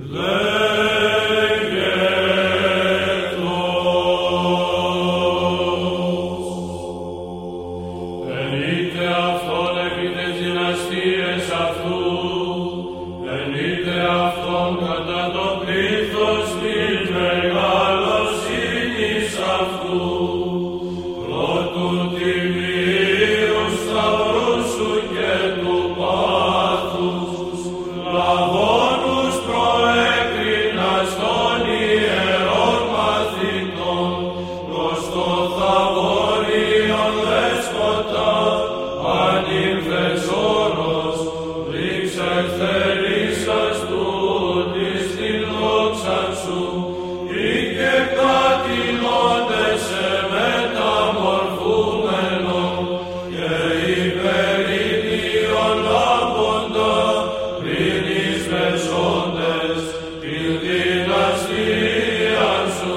Dei Vietnus, venite afton, evites dinasties aftur, venite afton, cantat opritos Φερίσαστο της νιουξάντσου, ύγαι κατ' ηλόντες σε μεταμορφούμενο και η περήνιον λαμβάνει το πριν οις μεσόντες, ηλτυρίας ηλτυρίας σου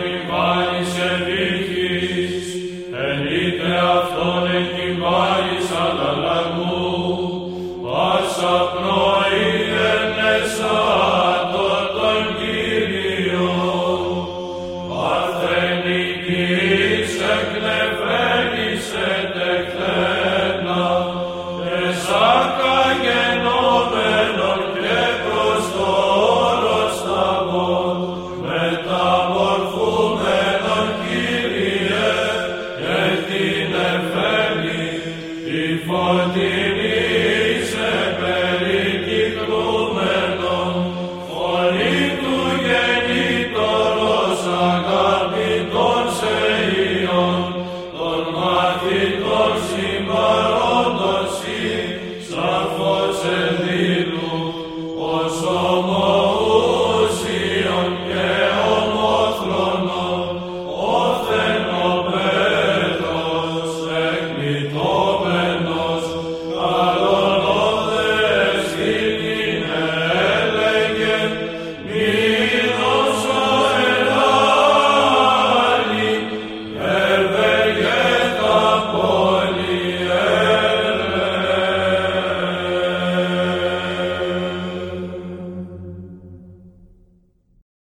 Domnul, a săpnoi în Lord.